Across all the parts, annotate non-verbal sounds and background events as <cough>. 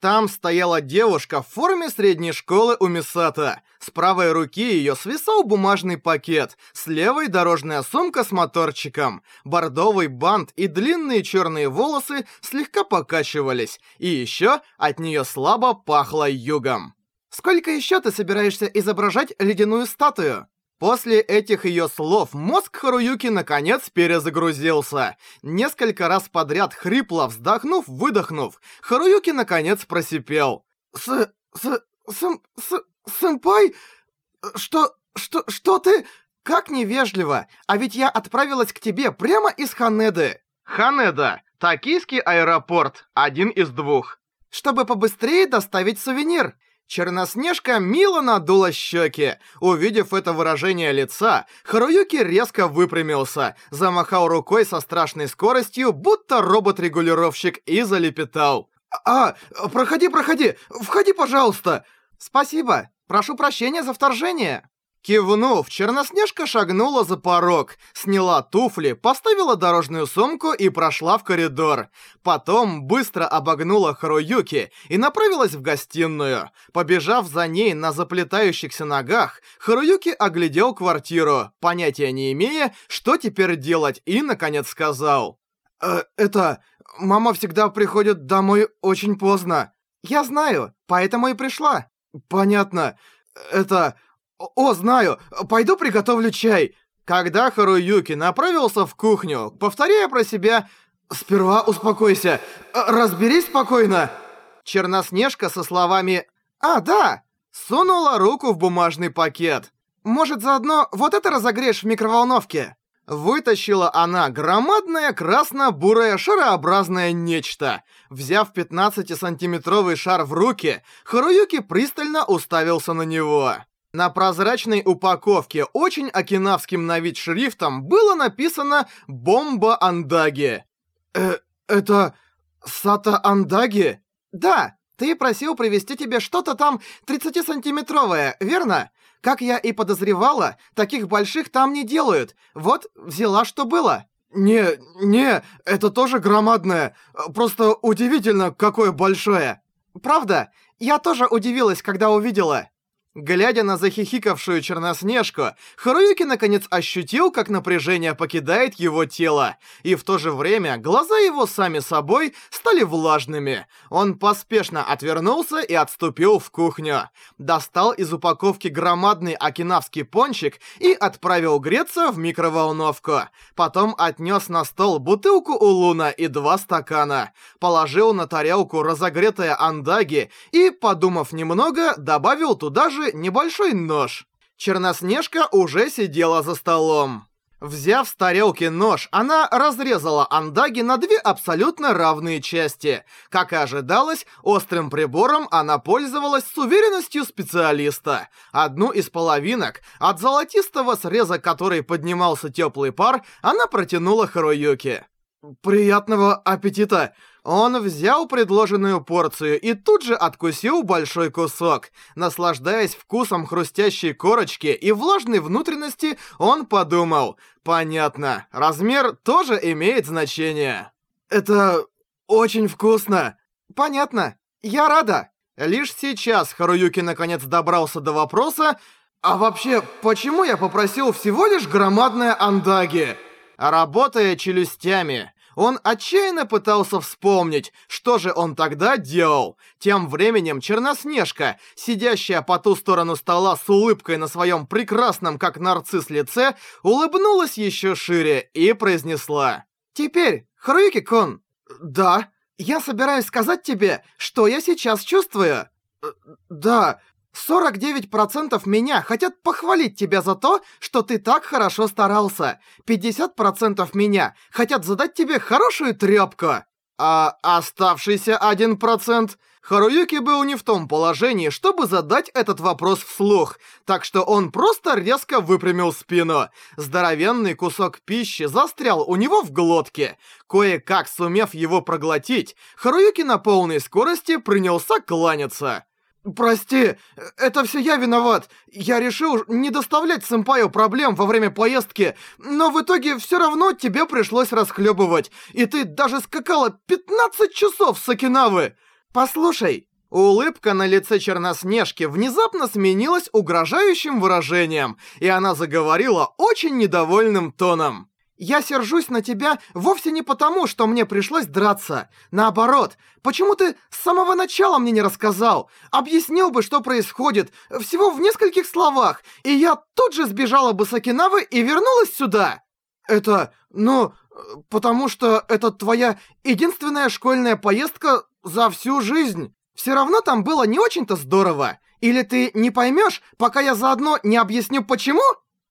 Там стояла девушка в форме средней школы у Мисата. С правой руки ее свисал бумажный пакет, с левой дорожная сумка с моторчиком. Бордовый бант и длинные черные волосы слегка покачивались, и еще от нее слабо пахло югом. «Сколько еще ты собираешься изображать ледяную статую?» После этих ее слов мозг Харуюки наконец перезагрузился. Несколько раз подряд хрипло вздохнув-выдохнув, Харуюки наконец просипел. «С... с... сэм... с... сэмпай? Что... что... что ты...» «Как невежливо! А ведь я отправилась к тебе прямо из Ханеды!» «Ханеда! Токийский аэропорт, один из двух!» «Чтобы побыстрее доставить сувенир!» Черноснежка мило надула щеки. Увидев это выражение лица, Харуюки резко выпрямился, замахал рукой со страшной скоростью, будто робот-регулировщик, и залепетал. «А, проходи, проходи! Входи, пожалуйста!» «Спасибо! Прошу прощения за вторжение!» Кивнув, Черноснежка шагнула за порог, сняла туфли, поставила дорожную сумку и прошла в коридор. Потом быстро обогнула Харуюки и направилась в гостиную. Побежав за ней на заплетающихся ногах, Харуюки оглядел квартиру, понятия не имея, что теперь делать, и, наконец, сказал. «Э, «Это... Мама всегда приходит домой очень поздно». «Я знаю, поэтому и пришла». «Понятно. Это...» «О, знаю! Пойду приготовлю чай!» Когда Харуюки направился в кухню, повторяя про себя «Сперва успокойся! Разберись спокойно!» Черноснежка со словами «А, да!» сунула руку в бумажный пакет. «Может, заодно вот это разогреешь в микроволновке?» Вытащила она громадное красно-бурое шарообразное нечто. Взяв 15-сантиметровый шар в руки, Харуюки пристально уставился на него. На прозрачной упаковке очень окинавским на вид шрифтом было написано «Бомба Андаги». Э, это... Сата Андаги? Да, ты просил привезти тебе что-то там 30-сантиметровое, верно? Как я и подозревала, таких больших там не делают. Вот, взяла, что было. Не, не, это тоже громадное. Просто удивительно, какое большое. Правда? Я тоже удивилась, когда увидела. Глядя на захихикавшую Черноснежку, Харуюки наконец ощутил, как напряжение покидает его тело, и в то же время глаза его сами собой стали влажными. Он поспешно отвернулся и отступил в кухню. Достал из упаковки громадный окинавский пончик и отправил греться в микроволновку. Потом отнес на стол бутылку у Луна и два стакана. Положил на тарелку разогретое андаги и, подумав немного, добавил туда же же небольшой нож. Черноснежка уже сидела за столом. Взяв с тарелки нож, она разрезала андаги на две абсолютно равные части. Как и ожидалось, острым прибором она пользовалась с уверенностью специалиста. Одну из половинок, от золотистого среза которой поднимался теплый пар, она протянула Харуюки. «Приятного аппетита!» Он взял предложенную порцию и тут же откусил большой кусок. Наслаждаясь вкусом хрустящей корочки и влажной внутренности, он подумал, «Понятно, размер тоже имеет значение». «Это очень вкусно!» «Понятно, я рада!» Лишь сейчас Харуюки наконец добрался до вопроса, «А вообще, почему я попросил всего лишь громадное андаги?» Работая челюстями, он отчаянно пытался вспомнить, что же он тогда делал. Тем временем Черноснежка, сидящая по ту сторону стола с улыбкой на своем прекрасном как нарцисс лице, улыбнулась еще шире и произнесла. «Теперь, Харуюки-кун!» «Да, я собираюсь сказать тебе, что я сейчас чувствую». «Да, 49% меня хотят похвалить тебя за то, что ты так хорошо старался. 50% меня хотят задать тебе хорошую трёпку. А оставшийся 1%... Харуюки был не в том положении, чтобы задать этот вопрос вслух, так что он просто резко выпрямил спину. Здоровенный кусок пищи застрял у него в глотке. Кое-как сумев его проглотить, Харуюки на полной скорости принялся кланяться. «Прости, это все я виноват. Я решил не доставлять сэмпаю проблем во время поездки, но в итоге все равно тебе пришлось расхлебывать, и ты даже скакала 15 часов с Окинавы. Послушай, Улыбка на лице Черноснежки внезапно сменилась угрожающим выражением, и она заговорила очень недовольным тоном. «Я сержусь на тебя вовсе не потому, что мне пришлось драться. Наоборот, почему ты с самого начала мне не рассказал? Объяснил бы, что происходит, всего в нескольких словах, и я тут же сбежала бы с Окинавы и вернулась сюда!» «Это... ну... потому что это твоя единственная школьная поездка за всю жизнь!» Все равно там было не очень-то здорово. Или ты не поймешь, пока я заодно не объясню почему?»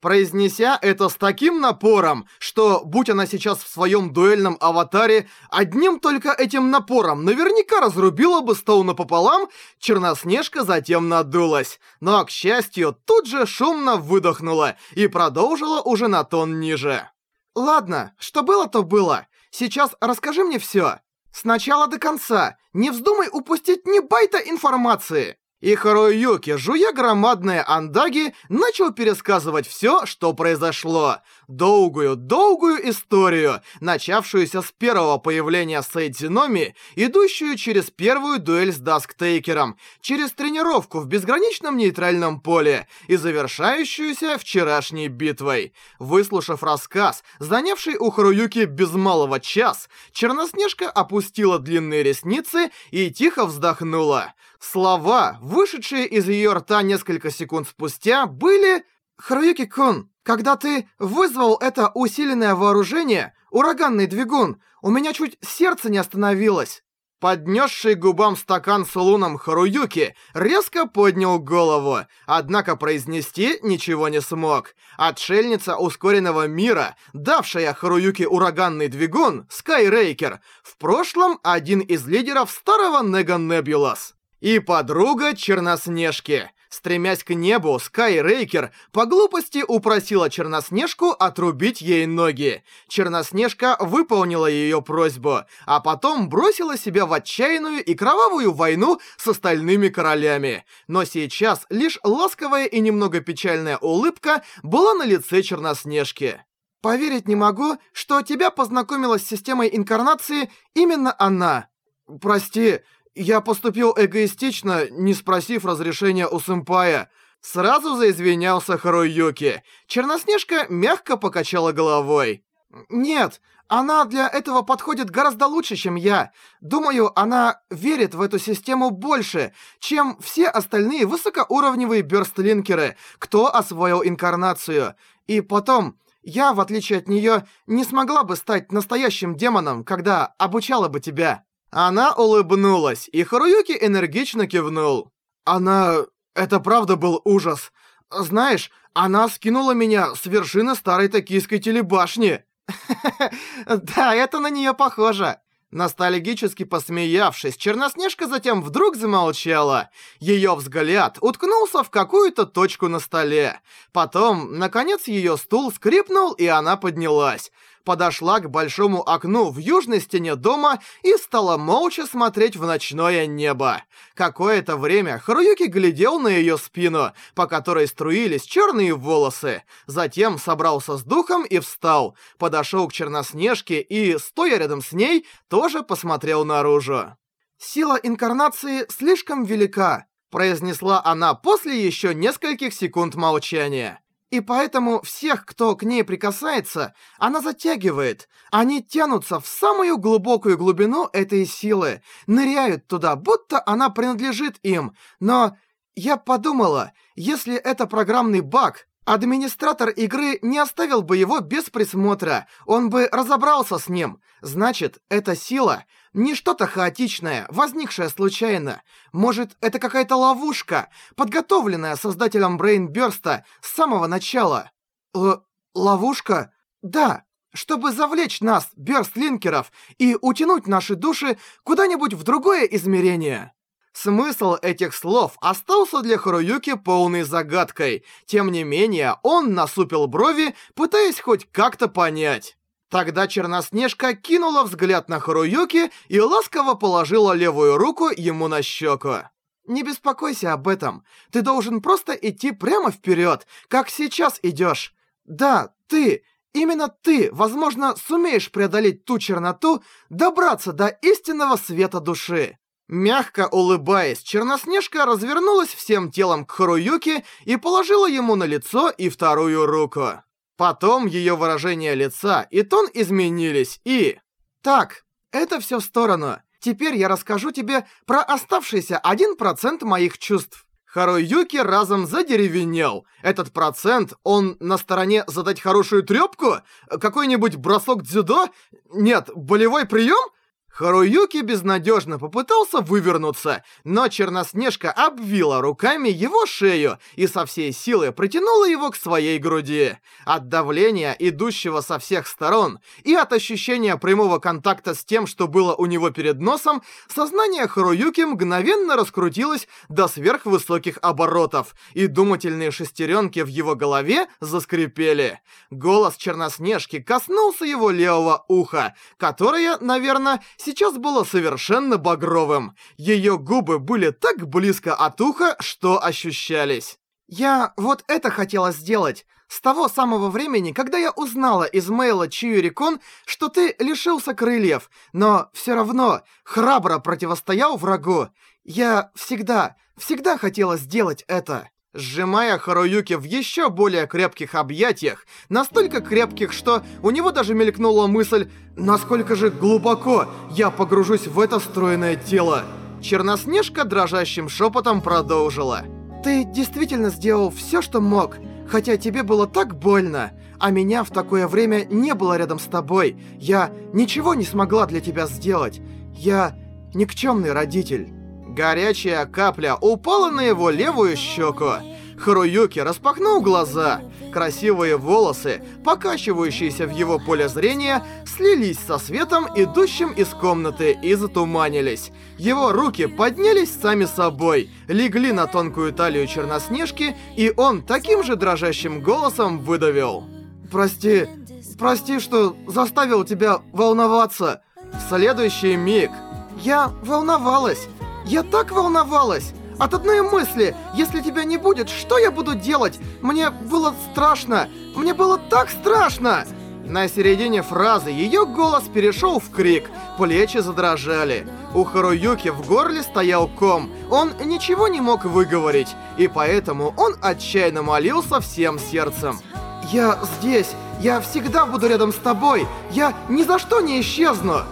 Произнеся это с таким напором, что, будь она сейчас в своем дуэльном аватаре, одним только этим напором наверняка разрубила бы Стоуна пополам, Черноснежка затем надулась. Но, к счастью, тут же шумно выдохнула и продолжила уже на тон ниже. «Ладно, что было, то было. Сейчас расскажи мне всё. Сначала до конца. Не вздумай упустить ни байта информации. И Харуюки, жуя громадные андаги, начал пересказывать все, что произошло. Долгую-долгую историю, начавшуюся с первого появления Сейдзиноми, идущую через первую дуэль с Дасктейкером, через тренировку в безграничном нейтральном поле и завершающуюся вчерашней битвой. Выслушав рассказ, занявший у Харуюки без малого час, Черноснежка опустила длинные ресницы и тихо вздохнула. Слова, вышедшие из ее рта несколько секунд спустя, были... «Харуюки-кун, когда ты вызвал это усиленное вооружение, ураганный двигун, у меня чуть сердце не остановилось». Поднесший губам стакан с луном Харуюки резко поднял голову, однако произнести ничего не смог. Отшельница ускоренного мира, давшая Харуюки ураганный двигун, Скайрейкер, в прошлом один из лидеров старого Нега Небулас. И подруга Черноснежки. Стремясь к небу, Скайрейкер по глупости упросила Черноснежку отрубить ей ноги. Черноснежка выполнила ее просьбу, а потом бросила себя в отчаянную и кровавую войну с остальными королями. Но сейчас лишь ласковая и немного печальная улыбка была на лице Черноснежки. «Поверить не могу, что тебя познакомила с системой инкарнации именно она. Прости, я поступил эгоистично, не спросив разрешения у сэмпая. Сразу заизвинялся Харуюки. Черноснежка мягко покачала головой. «Нет, она для этого подходит гораздо лучше, чем я. Думаю, она верит в эту систему больше, чем все остальные высокоуровневые бёрстлинкеры, кто освоил инкарнацию. И потом, я, в отличие от неё, не смогла бы стать настоящим демоном, когда обучала бы тебя». Она улыбнулась, и Харуюки энергично кивнул. Она... Это правда был ужас. Знаешь, она скинула меня с вершины старой токийской телебашни. <laughs> Да, это на нее похоже. Ностальгически посмеявшись, Черноснежка затем вдруг замолчала. Ее взгляд уткнулся в какую-то точку на столе. Потом, наконец, ее стул скрипнул, и она поднялась подошла к большому окну в южной стене дома и стала молча смотреть в ночное небо. Какое-то время Харуюки глядел на ее спину, по которой струились черные волосы. Затем собрался с духом и встал, подошел к Черноснежке и, стоя рядом с ней, тоже посмотрел наружу. «Сила инкарнации слишком велика», произнесла она после еще нескольких секунд молчания. И поэтому всех, кто к ней прикасается, она затягивает. Они тянутся в самую глубокую глубину этой силы, ныряют туда, будто она принадлежит им. Но я подумала, если это программный баг, администратор игры не оставил бы его без присмотра, он бы разобрался с ним. Значит, эта сила не что-то хаотичное, возникшее случайно. Может, это какая-то ловушка, подготовленная создателем Брейнбёрста с самого начала. Л ловушка? Да, чтобы завлечь нас, бёрстлинкеров, и утянуть наши души куда-нибудь в другое измерение. Смысл этих слов остался для Харуюки полной загадкой. Тем не менее, он насупил брови, пытаясь хоть как-то понять. Тогда Черноснежка кинула взгляд на Харуюки и ласково положила левую руку ему на щеку. «Не беспокойся об этом. Ты должен просто идти прямо вперед, как сейчас идешь. Да, ты, именно ты, возможно, сумеешь преодолеть ту черноту, добраться до истинного света души». Мягко улыбаясь, Черноснежка развернулась всем телом к Харуюке и положила ему на лицо и вторую руку. Потом ее выражение лица и тон изменились, и... Так, это все в сторону. Теперь я расскажу тебе про оставшийся 1% моих чувств. Харуюки разом задеревенел. Этот процент, он на стороне задать хорошую трёпку? Какой-нибудь бросок дзюдо? Нет, болевой прием? Харуюки безнадежно попытался вывернуться, но Черноснежка обвила руками его шею и со всей силы протянула его к своей груди. От давления, идущего со всех сторон, и от ощущения прямого контакта с тем, что было у него перед носом, сознание Харуюки мгновенно раскрутилось до сверхвысоких оборотов, и думательные шестеренки в его голове заскрипели. Голос Черноснежки коснулся его левого уха, которое, наверное, сейчас было совершенно багровым. Ее губы были так близко от уха, что ощущались. «Я вот это хотела сделать. С того самого времени, когда я узнала из мейла Чиюрикон, что ты лишился крыльев, но все равно храбро противостоял врагу. Я всегда, всегда хотела сделать это». Сжимая Харуюки в еще более крепких объятиях, настолько крепких, что у него даже мелькнула мысль, насколько же глубоко я погружусь в это стройное тело. Черноснежка дрожащим шепотом продолжила. «Ты действительно сделал все, что мог, хотя тебе было так больно, а меня в такое время не было рядом с тобой. Я ничего не смогла для тебя сделать. Я никчемный родитель». Горячая капля упала на его левую щеку. Харуюки распахнул глаза. Красивые волосы, покачивающиеся в его поле зрения, слились со светом, идущим из комнаты, и затуманились. Его руки поднялись сами собой, легли на тонкую талию Черноснежки, и он таким же дрожащим голосом выдавил. «Прости, прости, что заставил тебя волноваться». В следующий миг я волновалась. Я так волновалась! От одной мысли, если тебя не будет, что я буду делать? Мне было страшно! Мне было так страшно! На середине фразы ее голос перешел в крик, плечи задрожали. У Харуюки в горле стоял ком, он ничего не мог выговорить, и поэтому он отчаянно молился всем сердцем. «Я здесь, я всегда буду рядом с тобой, я ни за что не исчезну!»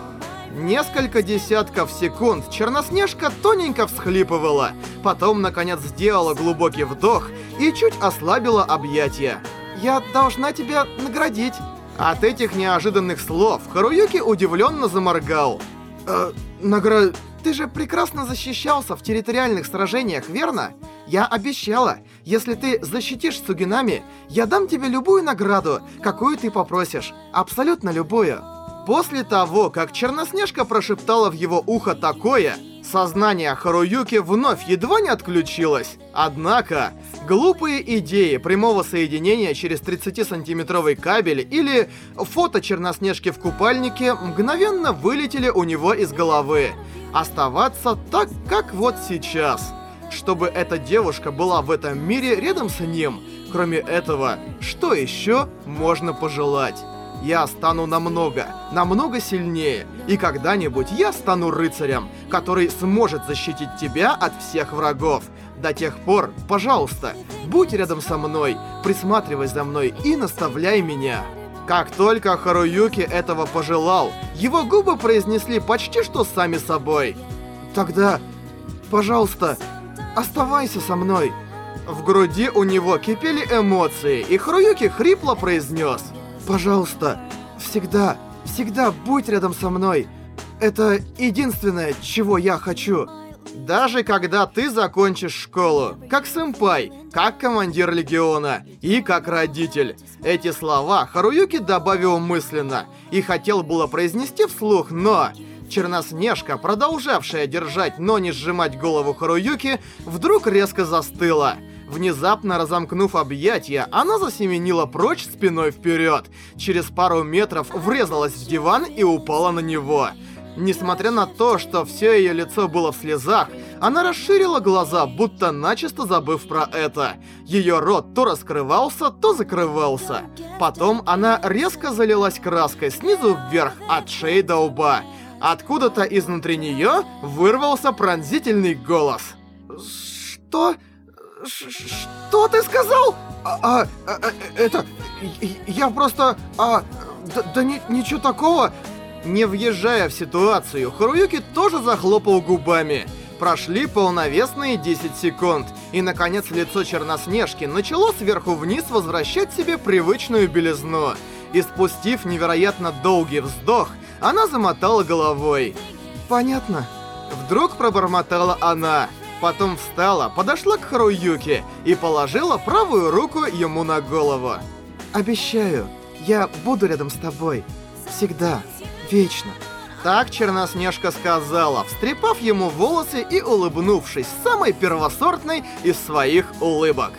Несколько десятков секунд Черноснежка тоненько всхлипывала, потом, наконец, сделала глубокий вдох и чуть ослабила объятия. «Я должна тебя наградить». От этих неожиданных слов Харуюки удивленно заморгал. «Э, награ... Ты же прекрасно защищался в территориальных сражениях, верно? Я обещала, если ты защитишь Сугинами, я дам тебе любую награду, какую ты попросишь. Абсолютно любую». После того, как Черноснежка прошептала в его ухо такое, сознание Харуюки вновь едва не отключилось. Однако, глупые идеи прямого соединения через 30-сантиметровый кабель или фото Черноснежки в купальнике мгновенно вылетели у него из головы. Оставаться так, как вот сейчас. Чтобы эта девушка была в этом мире рядом с ним. Кроме этого, что еще можно пожелать? Я стану намного, намного сильнее, и когда-нибудь я стану рыцарем, который сможет защитить тебя от всех врагов. До тех пор, пожалуйста, будь рядом со мной, присматривай за мной и наставляй меня. Как только Харуюки этого пожелал, его губы произнесли почти что сами собой. Тогда, пожалуйста, оставайся со мной. В груди у него кипели эмоции, и Харуюки хрипло произнес – Пожалуйста, всегда, всегда будь рядом со мной. Это единственное, чего я хочу. Даже когда ты закончишь школу, как сэмпай, как командир легиона и как родитель. Эти слова Харуюки добавил мысленно и хотел было произнести вслух, но... Черноснежка, продолжавшая держать, но не сжимать голову Харуюки, вдруг резко застыла. Внезапно разомкнув объятия, она засеменила прочь спиной вперед. Через пару метров врезалась в диван и упала на него. Несмотря на то, что все ее лицо было в слезах, она расширила глаза, будто начисто забыв про это. Ее рот то раскрывался, то закрывался. Потом она резко залилась краской снизу вверх, от шеи до лба. Откуда-то изнутри нее вырвался пронзительный голос. «Что? Что ты сказал? А, а, а, это... Я просто... А, да, да ни, ничего такого... Не въезжая в ситуацию, Харуюки тоже захлопал губами. Прошли полновесные 10 секунд, и, наконец, лицо Черноснежки начало сверху вниз возвращать себе привычную белизну. И спустив невероятно долгий вздох, она замотала головой. «Понятно». Вдруг пробормотала она. Потом встала, подошла к Харуюке и положила правую руку ему на голову. «Обещаю, я буду рядом с тобой. Всегда. Вечно». Так Черноснежка сказала, встрепав ему волосы и улыбнувшись самой первосортной из своих улыбок.